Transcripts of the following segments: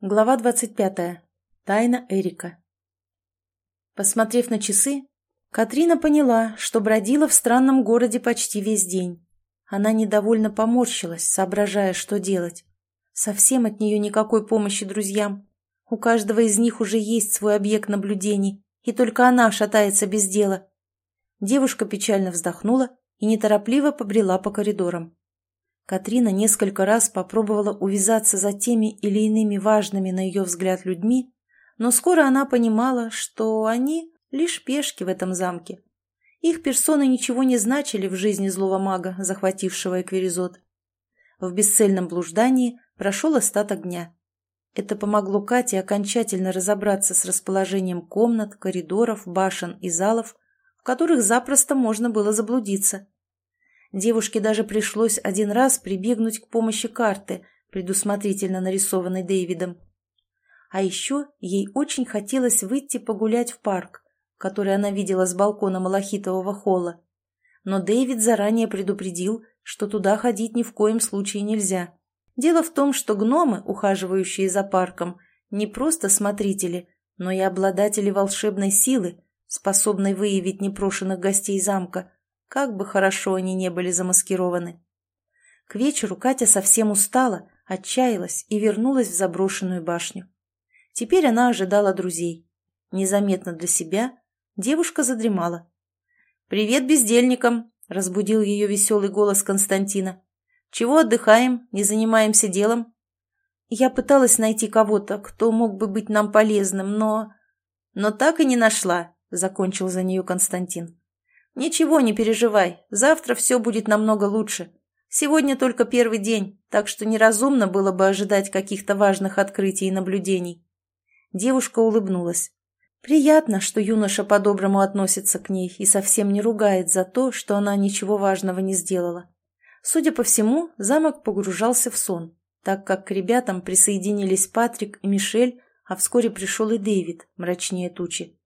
Глава 25. Тайна Эрика. Посмотрев на часы, Катрина поняла, что бродила в странном городе почти весь день. Она недовольно поморщилась, соображая, что делать. Совсем от нее никакой помощи друзьям. У каждого из них уже есть свой объект наблюдений, и только она шатается без дела. Девушка печально вздохнула и неторопливо побрела по коридорам. Катрина несколько раз попробовала увязаться за теми или иными важными на ее взгляд людьми, но скоро она понимала, что они лишь пешки в этом замке. Их персоны ничего не значили в жизни злого мага, захватившего Эквиризот. В бесцельном блуждании прошел остаток дня. Это помогло Кате окончательно разобраться с расположением комнат, коридоров, башен и залов, в которых запросто можно было заблудиться. Девушке даже пришлось один раз прибегнуть к помощи карты, предусмотрительно нарисованной Дэвидом. А еще ей очень хотелось выйти погулять в парк, который она видела с балкона малахитового холла. Но Дэвид заранее предупредил, что туда ходить ни в коем случае нельзя. Дело в том, что гномы, ухаживающие за парком, не просто смотрители, но и обладатели волшебной силы, способной выявить непрошенных гостей замка – как бы хорошо они не были замаскированы. К вечеру Катя совсем устала, отчаялась и вернулась в заброшенную башню. Теперь она ожидала друзей. Незаметно для себя девушка задремала. «Привет бездельникам!» — разбудил ее веселый голос Константина. «Чего отдыхаем, не занимаемся делом?» Я пыталась найти кого-то, кто мог бы быть нам полезным, но... «Но так и не нашла», — закончил за нее Константин. «Ничего, не переживай, завтра все будет намного лучше. Сегодня только первый день, так что неразумно было бы ожидать каких-то важных открытий и наблюдений». Девушка улыбнулась. Приятно, что юноша по-доброму относится к ней и совсем не ругает за то, что она ничего важного не сделала. Судя по всему, замок погружался в сон, так как к ребятам присоединились Патрик и Мишель, а вскоре пришел и Дэвид, мрачнее тучи.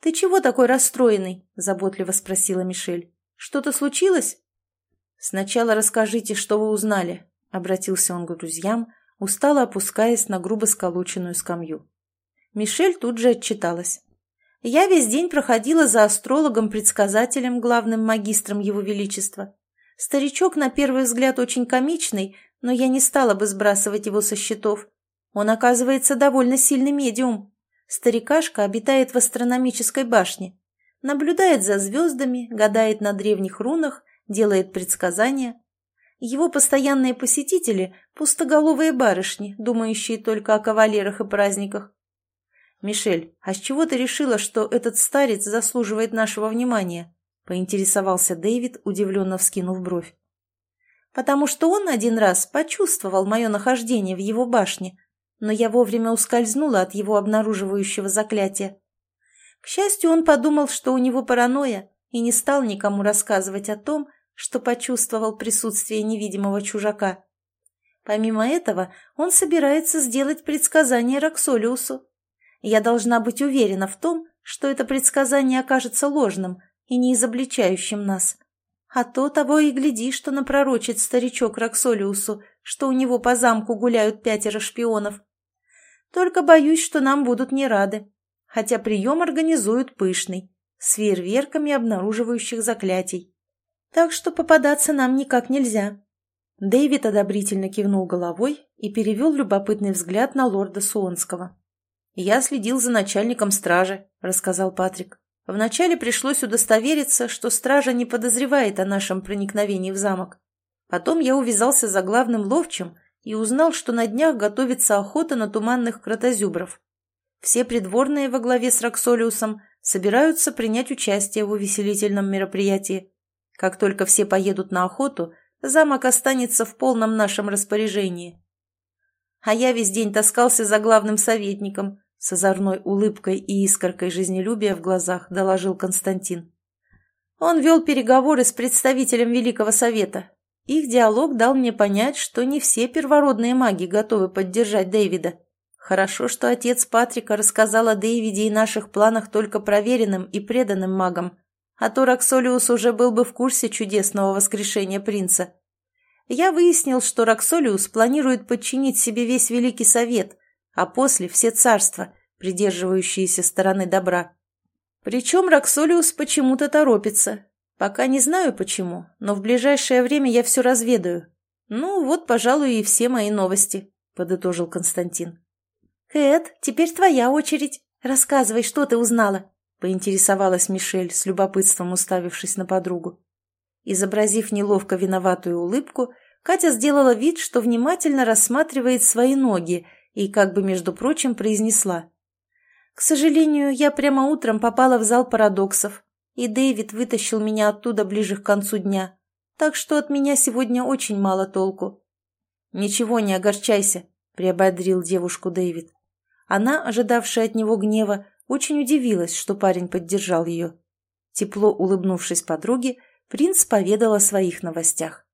«Ты чего такой расстроенный?» – заботливо спросила Мишель. «Что-то случилось?» «Сначала расскажите, что вы узнали», – обратился он к друзьям, устало опускаясь на грубо сколоченную скамью. Мишель тут же отчиталась. «Я весь день проходила за астрологом-предсказателем, главным магистром Его Величества. Старичок, на первый взгляд, очень комичный, но я не стала бы сбрасывать его со счетов. Он, оказывается, довольно сильный медиум. Старикашка обитает в астрономической башне, наблюдает за звездами, гадает на древних рунах, делает предсказания. Его постоянные посетители – пустоголовые барышни, думающие только о кавалерах и праздниках. «Мишель, а с чего ты решила, что этот старец заслуживает нашего внимания?» – поинтересовался Дэвид, удивленно вскинув бровь. «Потому что он один раз почувствовал мое нахождение в его башне но я вовремя ускользнула от его обнаруживающего заклятия. К счастью, он подумал, что у него паранойя, и не стал никому рассказывать о том, что почувствовал присутствие невидимого чужака. Помимо этого, он собирается сделать предсказание Роксолиусу. Я должна быть уверена в том, что это предсказание окажется ложным и не изобличающим нас. А то того и гляди, что напророчит старичок Роксолиусу, что у него по замку гуляют пятеро шпионов. Только боюсь, что нам будут не рады. Хотя прием организуют пышный, с фейерверками обнаруживающих заклятий. Так что попадаться нам никак нельзя. Дэвид одобрительно кивнул головой и перевел любопытный взгляд на лорда Суонского. «Я следил за начальником стражи», — рассказал Патрик. «Вначале пришлось удостовериться, что стража не подозревает о нашем проникновении в замок. Потом я увязался за главным ловчим и узнал, что на днях готовится охота на туманных кротозюбров. Все придворные во главе с Роксолиусом собираются принять участие в увеселительном мероприятии. Как только все поедут на охоту, замок останется в полном нашем распоряжении. А я весь день таскался за главным советником, с озорной улыбкой и искоркой жизнелюбия в глазах доложил Константин. Он вел переговоры с представителем Великого Совета, их диалог дал мне понять, что не все первородные маги готовы поддержать Дэвида. Хорошо, что отец Патрика рассказал о Дэвиде и наших планах только проверенным и преданным магам, а то Роксолиус уже был бы в курсе чудесного воскрешения принца. Я выяснил, что Роксолиус планирует подчинить себе весь Великий Совет, а после все царства, придерживающиеся стороны добра. Причем Роксолиус почему-то торопится. Пока не знаю почему, но в ближайшее время я все разведаю. Ну, вот, пожалуй, и все мои новости, подытожил Константин. Кэт, теперь твоя очередь. Рассказывай, что ты узнала, поинтересовалась Мишель, с любопытством уставившись на подругу. Изобразив неловко виноватую улыбку, Катя сделала вид, что внимательно рассматривает свои ноги и, как бы между прочим, произнесла. «К сожалению, я прямо утром попала в зал парадоксов, и Дэвид вытащил меня оттуда ближе к концу дня, так что от меня сегодня очень мало толку». «Ничего, не огорчайся», — приободрил девушку Дэвид. Она, ожидавшая от него гнева, очень удивилась, что парень поддержал ее. Тепло улыбнувшись подруге, принц поведал о своих новостях.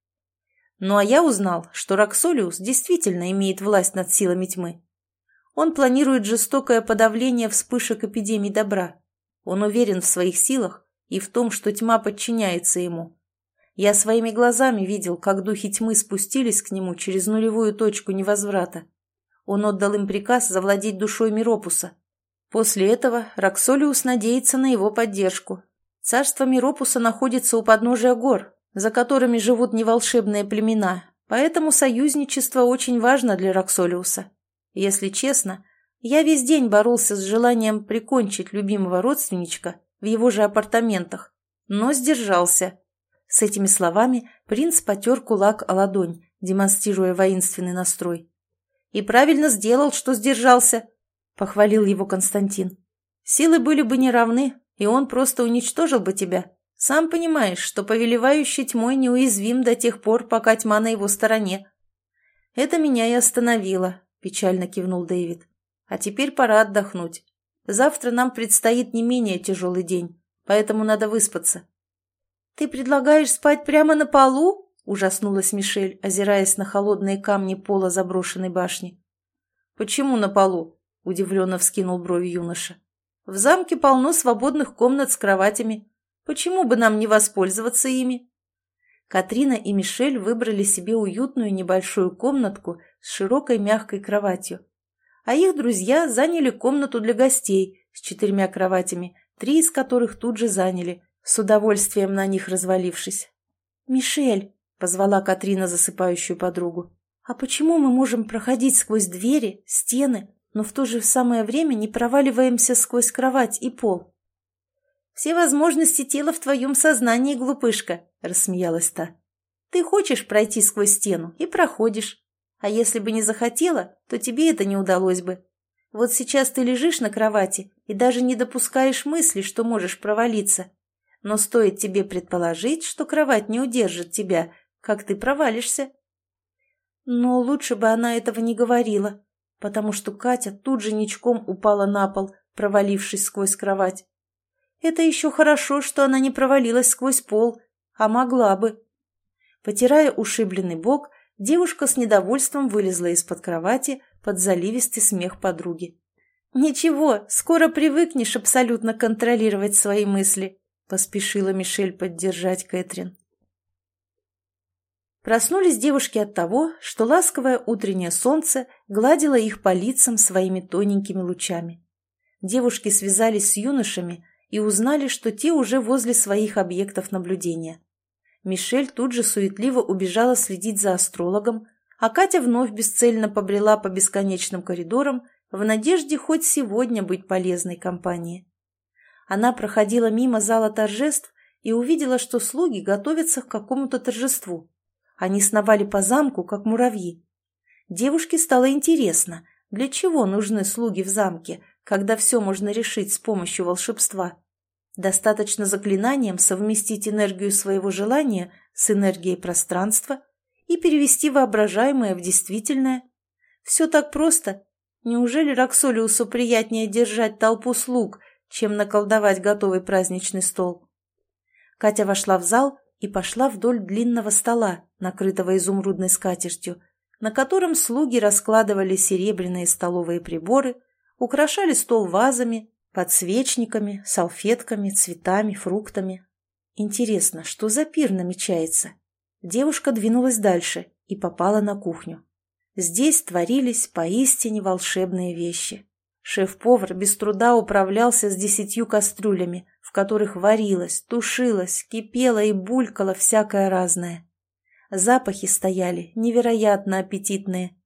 Ну а я узнал, что Роксолиус действительно имеет власть над силами тьмы. Он планирует жестокое подавление вспышек эпидемий добра. Он уверен в своих силах и в том, что тьма подчиняется ему. Я своими глазами видел, как духи тьмы спустились к нему через нулевую точку невозврата. Он отдал им приказ завладеть душой Миропуса. После этого Роксолиус надеется на его поддержку. Царство Миропуса находится у подножия гор, за которыми живут неволшебные племена, поэтому союзничество очень важно для Роксолиуса. Если честно, я весь день боролся с желанием прикончить любимого родственничка в его же апартаментах, но сдержался. С этими словами принц потер кулак о ладонь, демонстрируя воинственный настрой. «И правильно сделал, что сдержался», — похвалил его Константин. «Силы были бы неравны, и он просто уничтожил бы тебя, сам понимаешь, что повелевающий тьмой неуязвим до тех пор, пока тьма на его стороне. Это меня и остановило, печально кивнул Дэвид. А теперь пора отдохнуть. Завтра нам предстоит не менее тяжелый день, поэтому надо выспаться. Ты предлагаешь спать прямо на полу? Ужаснулась Мишель, озираясь на холодные камни пола заброшенной башни. Почему на полу? Удивленно вскинул брови юноша. В замке полно свободных комнат с кроватями. Почему бы нам не воспользоваться ими? Катрина и Мишель выбрали себе уютную небольшую комнатку с широкой мягкой кроватью. А их друзья заняли комнату для гостей с четырьмя кроватями, три из которых тут же заняли, с удовольствием на них развалившись. «Мишель», — позвала Катрина засыпающую подругу, «а почему мы можем проходить сквозь двери, стены, но в то же самое время не проваливаемся сквозь кровать и пол?» «Все возможности тела в твоем сознании, глупышка», — рассмеялась та. «Ты хочешь пройти сквозь стену и проходишь. А если бы не захотела, то тебе это не удалось бы. Вот сейчас ты лежишь на кровати и даже не допускаешь мысли, что можешь провалиться. Но стоит тебе предположить, что кровать не удержит тебя, как ты провалишься». Но лучше бы она этого не говорила, потому что Катя тут же ничком упала на пол, провалившись сквозь кровать. Это еще хорошо, что она не провалилась сквозь пол, а могла бы. Потирая ушибленный бок, девушка с недовольством вылезла из-под кровати под заливистый смех подруги. «Ничего, скоро привыкнешь абсолютно контролировать свои мысли», — поспешила Мишель поддержать Кэтрин. Проснулись девушки от того, что ласковое утреннее солнце гладило их по лицам своими тоненькими лучами. Девушки связались с юношами, и узнали, что те уже возле своих объектов наблюдения. Мишель тут же суетливо убежала следить за астрологом, а Катя вновь бесцельно побрела по бесконечным коридорам в надежде хоть сегодня быть полезной компании. Она проходила мимо зала торжеств и увидела, что слуги готовятся к какому-то торжеству. Они сновали по замку, как муравьи. Девушке стало интересно, для чего нужны слуги в замке, когда все можно решить с помощью волшебства. Достаточно заклинанием совместить энергию своего желания с энергией пространства и перевести воображаемое в действительное. Все так просто. Неужели Роксолиусу приятнее держать толпу слуг, чем наколдовать готовый праздничный стол? Катя вошла в зал и пошла вдоль длинного стола, накрытого изумрудной скатертью, на котором слуги раскладывали серебряные столовые приборы, украшали стол вазами, подсвечниками, салфетками, цветами, фруктами. Интересно, что за пир намечается? Девушка двинулась дальше и попала на кухню. Здесь творились поистине волшебные вещи. Шеф-повар без труда управлялся с десятью кастрюлями, в которых варилось, тушилось, кипело и булькало всякое разное. Запахи стояли невероятно аппетитные.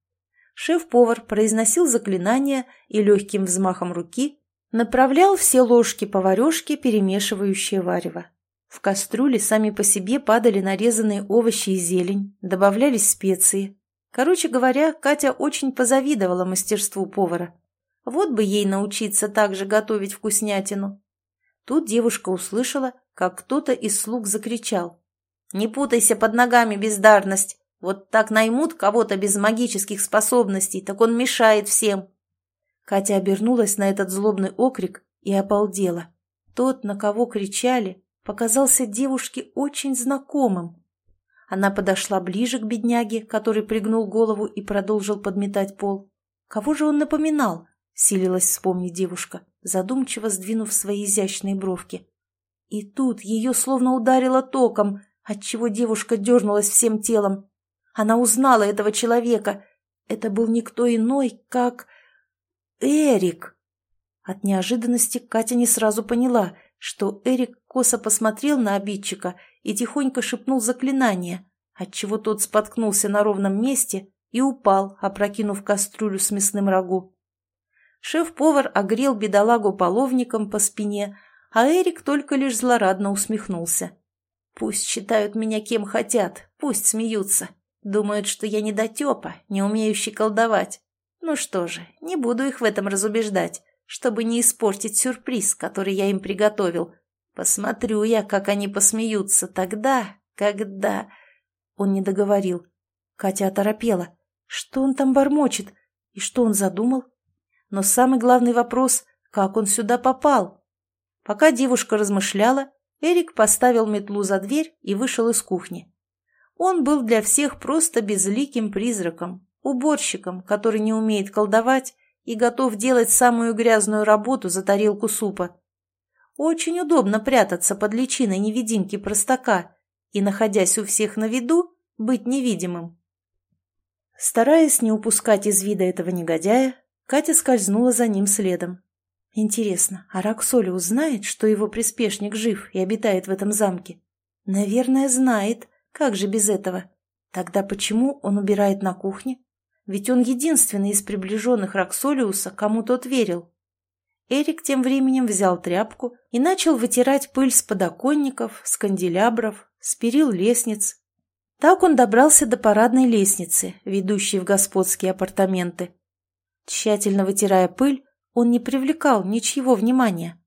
Шеф-повар произносил заклинания и легким взмахом руки направлял все ложки-поварешки, перемешивающие варево. В кастрюле сами по себе падали нарезанные овощи и зелень, добавлялись специи. Короче говоря, Катя очень позавидовала мастерству повара. Вот бы ей научиться так же готовить вкуснятину. Тут девушка услышала, как кто-то из слуг закричал. «Не путайся под ногами, бездарность! Вот так наймут кого-то без магических способностей, так он мешает всем!» Катя обернулась на этот злобный окрик и обалдела. Тот, на кого кричали, показался девушке очень знакомым. Она подошла ближе к бедняге, который пригнул голову и продолжил подметать пол. Кого же он напоминал? Силилась вспомнить девушка, задумчиво сдвинув свои изящные бровки. И тут ее словно ударило током, отчего девушка дернулась всем телом. Она узнала этого человека. Это был никто иной, как... Эрик! От неожиданности Катя не сразу поняла, что Эрик косо посмотрел на обидчика и тихонько шепнул заклинание, отчего тот споткнулся на ровном месте и упал, опрокинув кастрюлю с мясным рагу. Шеф-повар огрел бедолагу половником по спине, а Эрик только лишь злорадно усмехнулся. «Пусть считают меня кем хотят, пусть смеются. Думают, что я недотепа, не умеющий колдовать. Ну что же, не буду их в этом разубеждать чтобы не испортить сюрприз, который я им приготовил. Посмотрю я, как они посмеются тогда, когда...» Он не договорил. Катя оторопела. Что он там бормочет? И что он задумал? Но самый главный вопрос — как он сюда попал? Пока девушка размышляла, Эрик поставил метлу за дверь и вышел из кухни. Он был для всех просто безликим призраком, уборщиком, который не умеет колдовать и готов делать самую грязную работу за тарелку супа. Очень удобно прятаться под личиной невидимки-простака и, находясь у всех на виду, быть невидимым. Стараясь не упускать из вида этого негодяя, Катя скользнула за ним следом. Интересно, а Роксоли узнает, что его приспешник жив и обитает в этом замке? Наверное, знает. Как же без этого? Тогда почему он убирает на кухне? Ведь он единственный из приближенных Роксолиуса, кому тот верил. Эрик тем временем взял тряпку и начал вытирать пыль с подоконников, с канделябров, с перил лестниц. Так он добрался до парадной лестницы, ведущей в господские апартаменты. Тщательно вытирая пыль, он не привлекал ничьего внимания.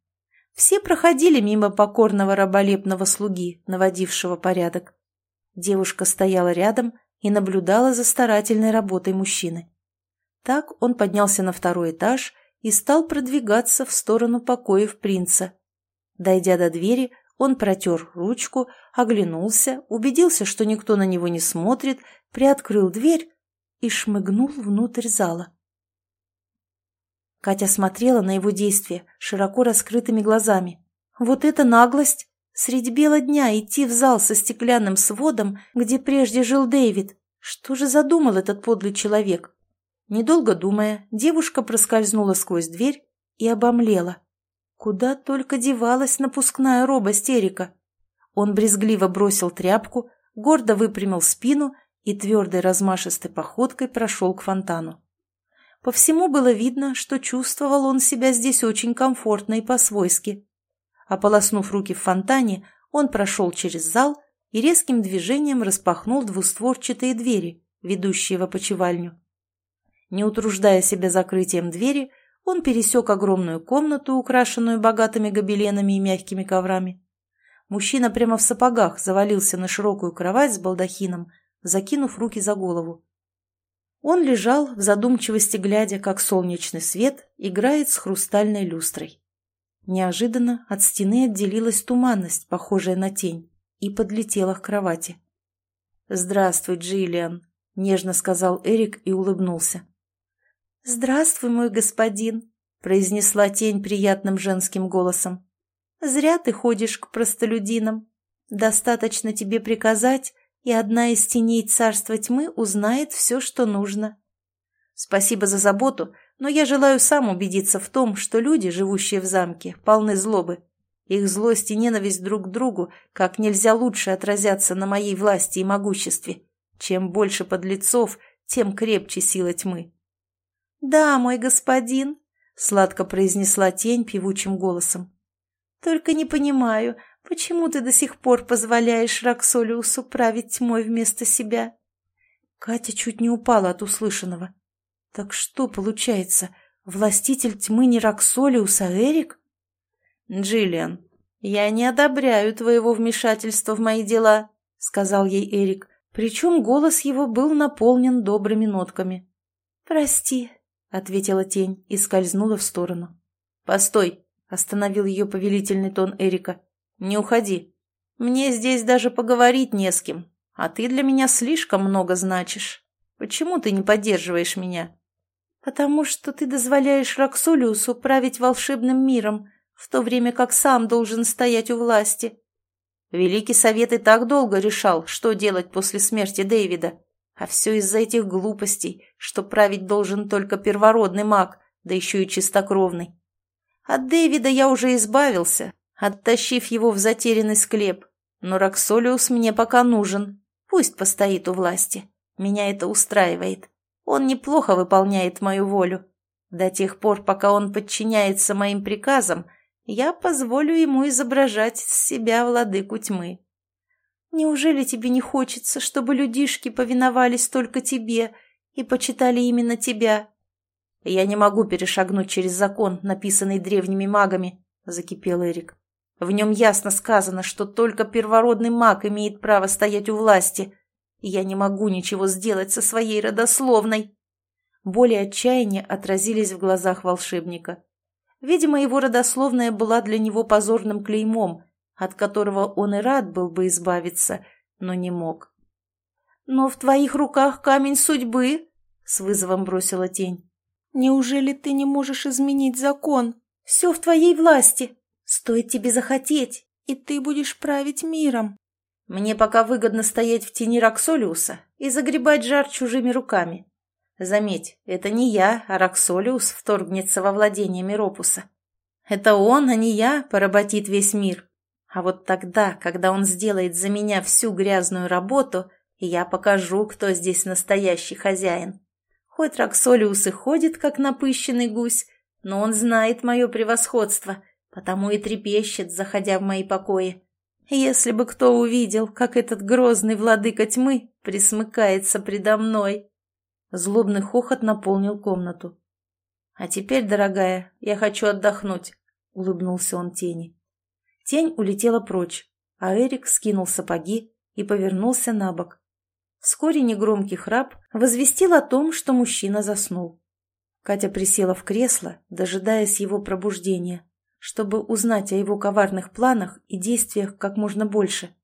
Все проходили мимо покорного раболепного слуги, наводившего порядок. Девушка стояла рядом и наблюдала за старательной работой мужчины. Так он поднялся на второй этаж и стал продвигаться в сторону покоев принца. Дойдя до двери, он протер ручку, оглянулся, убедился, что никто на него не смотрит, приоткрыл дверь и шмыгнул внутрь зала. Катя смотрела на его действия широко раскрытыми глазами. Вот это наглость! Средь бела дня идти в зал со стеклянным сводом, где прежде жил Дэвид. Что же задумал этот подлый человек? Недолго думая, девушка проскользнула сквозь дверь и обомлела. Куда только девалась напускная робость Эрика. Он брезгливо бросил тряпку, гордо выпрямил спину и твердой размашистой походкой прошел к фонтану. По всему было видно, что чувствовал он себя здесь очень комфортно и по-свойски. Ополоснув руки в фонтане, он прошел через зал и резким движением распахнул двустворчатые двери, ведущие в опочивальню. Не утруждая себя закрытием двери, он пересек огромную комнату, украшенную богатыми гобеленами и мягкими коврами. Мужчина прямо в сапогах завалился на широкую кровать с балдахином, закинув руки за голову. Он лежал в задумчивости, глядя, как солнечный свет играет с хрустальной люстрой. Неожиданно от стены отделилась туманность, похожая на тень, и подлетела к кровати. «Здравствуй, Джиллиан», — нежно сказал Эрик и улыбнулся. «Здравствуй, мой господин», — произнесла тень приятным женским голосом. «Зря ты ходишь к простолюдинам. Достаточно тебе приказать, и одна из теней царства тьмы узнает все, что нужно. Спасибо за заботу, но я желаю сам убедиться в том, что люди, живущие в замке, полны злобы. Их злость и ненависть друг к другу как нельзя лучше отразятся на моей власти и могуществе. Чем больше подлецов, тем крепче сила тьмы. «Да, мой господин», — сладко произнесла тень певучим голосом. «Только не понимаю, почему ты до сих пор позволяешь Роксолиусу править тьмой вместо себя?» Катя чуть не упала от услышанного. «Так что получается, властитель тьмы не Роксолиус, а Эрик?» «Джиллиан, я не одобряю твоего вмешательства в мои дела», — сказал ей Эрик, причем голос его был наполнен добрыми нотками. «Прости», — ответила тень и скользнула в сторону. «Постой», — остановил ее повелительный тон Эрика. «Не уходи. Мне здесь даже поговорить не с кем, а ты для меня слишком много значишь. Почему ты не поддерживаешь меня?» «Потому что ты дозволяешь Роксолиусу править волшебным миром», в то время как сам должен стоять у власти. Великий Совет и так долго решал, что делать после смерти Дэвида. А все из-за этих глупостей, что править должен только первородный маг, да еще и чистокровный. От Дэвида я уже избавился, оттащив его в затерянный склеп. Но Роксолиус мне пока нужен. Пусть постоит у власти. Меня это устраивает. Он неплохо выполняет мою волю. До тех пор, пока он подчиняется моим приказам, я позволю ему изображать с себя владыку тьмы. Неужели тебе не хочется, чтобы людишки повиновались только тебе и почитали именно тебя? Я не могу перешагнуть через закон, написанный древними магами, — закипел Эрик. В нем ясно сказано, что только первородный маг имеет право стоять у власти, я не могу ничего сделать со своей родословной. Боли отчаяния отразились в глазах волшебника. Видимо, его родословная была для него позорным клеймом, от которого он и рад был бы избавиться, но не мог. «Но в твоих руках камень судьбы», — с вызовом бросила тень. «Неужели ты не можешь изменить закон? Все в твоей власти. Стоит тебе захотеть, и ты будешь править миром». «Мне пока выгодно стоять в тени Роксолиуса и загребать жар чужими руками. Заметь, это не я, а Роксолиус вторгнется во владение Миропуса. Это он, а не я, поработит весь мир. А вот тогда, когда он сделает за меня всю грязную работу, я покажу, кто здесь настоящий хозяин. Хоть Роксолиус и ходит, как напыщенный гусь, но он знает мое превосходство, потому и трепещет, заходя в мои покои. Если бы кто увидел, как этот грозный владыка тьмы пресмыкается предо мной... Злобный хохот наполнил комнату. «А теперь, дорогая, я хочу отдохнуть», — улыбнулся он тени. Тень улетела прочь, а Эрик скинул сапоги и повернулся на бок. Вскоре негромкий храп возвестил о том, что мужчина заснул. Катя присела в кресло, дожидаясь его пробуждения, чтобы узнать о его коварных планах и действиях как можно больше.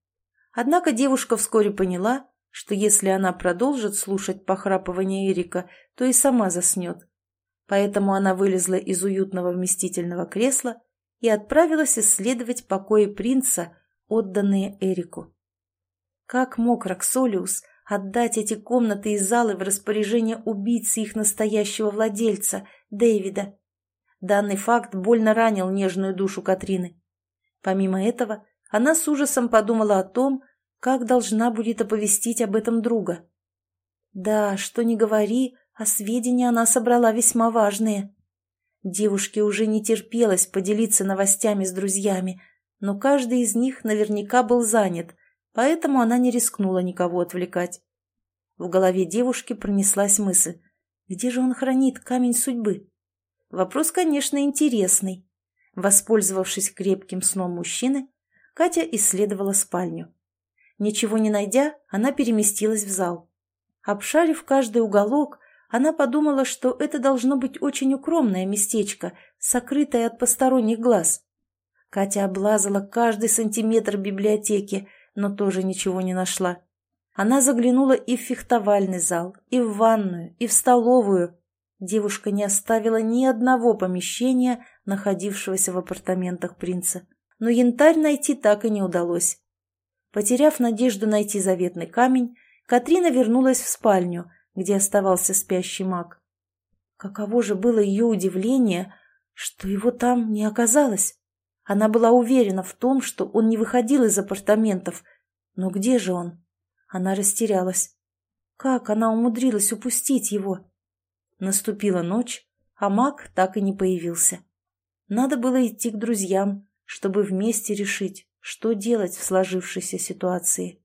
Однако девушка вскоре поняла, что если она продолжит слушать похрапывание Эрика, то и сама заснет. Поэтому она вылезла из уютного вместительного кресла и отправилась исследовать покои принца, отданные Эрику. Как мог Роксолиус отдать эти комнаты и залы в распоряжение убийцы их настоящего владельца, Дэвида? Данный факт больно ранил нежную душу Катрины. Помимо этого, она с ужасом подумала о том, как должна будет оповестить об этом друга? Да, что не говори, а сведения она собрала весьма важные. Девушке уже не терпелось поделиться новостями с друзьями, но каждый из них наверняка был занят, поэтому она не рискнула никого отвлекать. В голове девушки пронеслась мысль, где же он хранит камень судьбы? Вопрос, конечно, интересный. Воспользовавшись крепким сном мужчины, Катя исследовала спальню. Ничего не найдя, она переместилась в зал. Обшарив каждый уголок, она подумала, что это должно быть очень укромное местечко, сокрытое от посторонних глаз. Катя облазала каждый сантиметр библиотеки, но тоже ничего не нашла. Она заглянула и в фехтовальный зал, и в ванную, и в столовую. Девушка не оставила ни одного помещения, находившегося в апартаментах принца. Но янтарь найти так и не удалось. Потеряв надежду найти заветный камень, Катрина вернулась в спальню, где оставался спящий маг. Каково же было ее удивление, что его там не оказалось. Она была уверена в том, что он не выходил из апартаментов. Но где же он? Она растерялась. Как она умудрилась упустить его? Наступила ночь, а маг так и не появился. Надо было идти к друзьям, чтобы вместе решить, что делать в сложившейся ситуации.